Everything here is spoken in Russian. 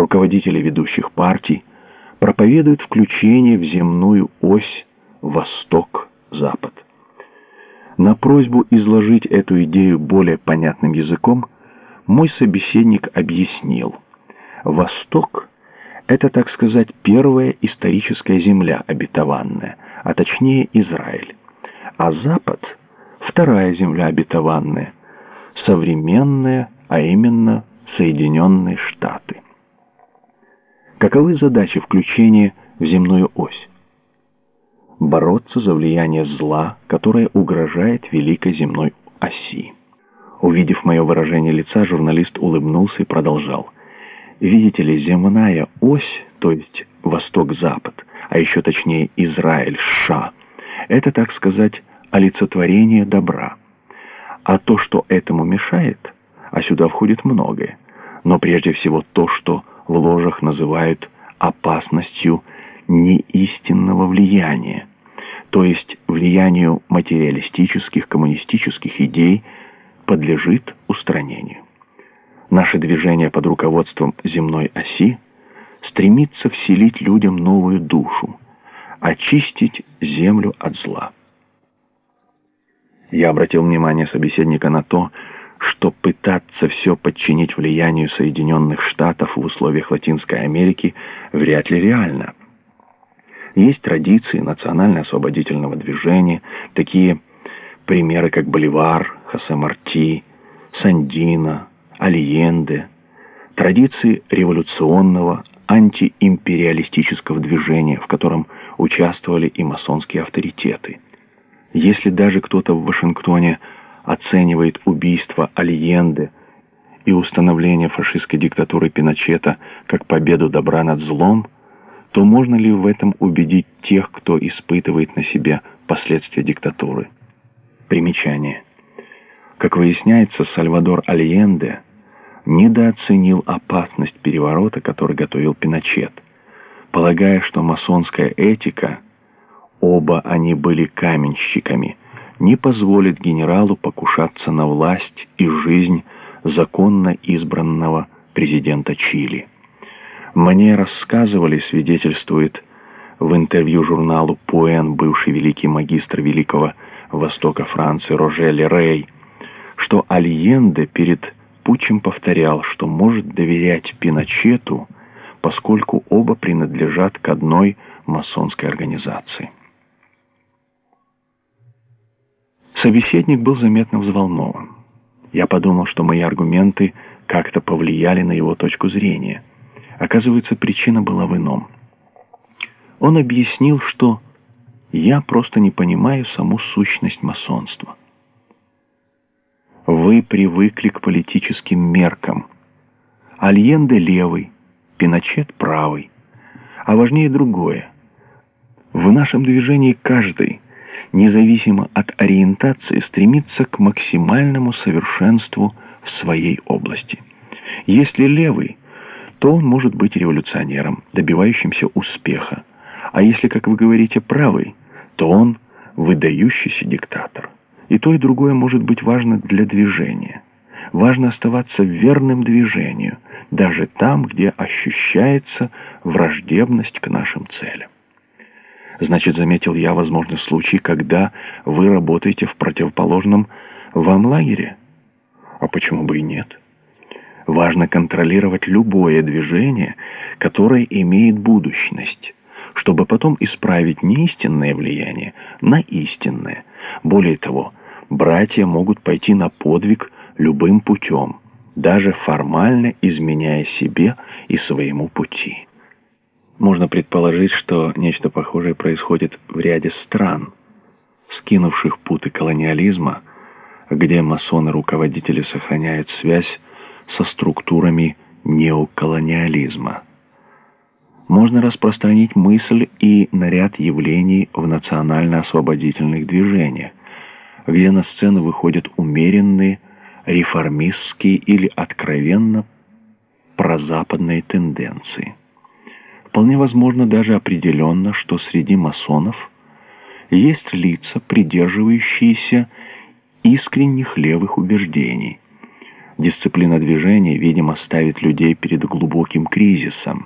руководители ведущих партий проповедуют включение в земную ось Восток-Запад. На просьбу изложить эту идею более понятным языком мой собеседник объяснил. Восток – это, так сказать, первая историческая земля обетованная, а точнее Израиль. А Запад – вторая земля обетованная, современная, а именно Соединенные Штаты. Каковы задачи включения в земную ось? Бороться за влияние зла, которое угрожает великой земной оси. Увидев мое выражение лица, журналист улыбнулся и продолжал. Видите ли, земная ось, то есть восток-запад, а еще точнее Израиль-Ша, это, так сказать, олицетворение добра. А то, что этому мешает, а сюда входит многое, но прежде всего то, что в ложах называют опасностью неистинного влияния, то есть влиянию материалистических коммунистических идей, подлежит устранению. Наше движение под руководством земной оси стремится вселить людям новую душу, очистить землю от зла. Я обратил внимание собеседника на то, что пытаться все подчинить влиянию Соединенных Штатов в условиях Латинской Америки вряд ли реально. Есть традиции национально-освободительного движения, такие примеры, как Боливар, Хосе Марти, Сандино, Алиенде, традиции революционного антиимпериалистического движения, в котором участвовали и масонские авторитеты. Если даже кто-то в Вашингтоне оценивает убийство Альенде и установление фашистской диктатуры Пиночета как победу добра над злом, то можно ли в этом убедить тех, кто испытывает на себе последствия диктатуры? Примечание. Как выясняется, Сальвадор Альенде недооценил опасность переворота, который готовил Пиночет, полагая, что масонская этика, оба они были каменщиками, не позволит генералу покушаться на власть и жизнь законно избранного президента Чили. Мне рассказывали, свидетельствует в интервью журналу «Пуэн» бывший великий магистр Великого Востока Франции Рожели Рей, что Альенде перед путчем повторял, что может доверять Пиночету, поскольку оба принадлежат к одной масонской организации. Собеседник был заметно взволнован. Я подумал, что мои аргументы как-то повлияли на его точку зрения. Оказывается, причина была в ином. Он объяснил, что я просто не понимаю саму сущность масонства. Вы привыкли к политическим меркам. Альенде левый, Пиночет правый. А важнее другое. В нашем движении каждый независимо от ориентации, стремится к максимальному совершенству в своей области. Если левый, то он может быть революционером, добивающимся успеха. А если, как вы говорите, правый, то он выдающийся диктатор. И то, и другое может быть важно для движения. Важно оставаться верным движению, даже там, где ощущается враждебность к нашим целям. Значит, заметил я возможный случай, когда вы работаете в противоположном вам лагере. А почему бы и нет? Важно контролировать любое движение, которое имеет будущность, чтобы потом исправить неистинное влияние на истинное. Более того, братья могут пойти на подвиг любым путем, даже формально изменяя себе и своему пути. Можно предположить, что нечто похожее происходит в ряде стран, скинувших путы колониализма, где масоны-руководители сохраняют связь со структурами неоколониализма. Можно распространить мысль и на ряд явлений в национально-освободительных движениях, где на сцену выходят умеренные, реформистские или откровенно прозападные тенденции. Вполне возможно даже определенно, что среди масонов есть лица, придерживающиеся искренних левых убеждений, Дисциплина движения, видимо, ставит людей перед глубоким кризисом.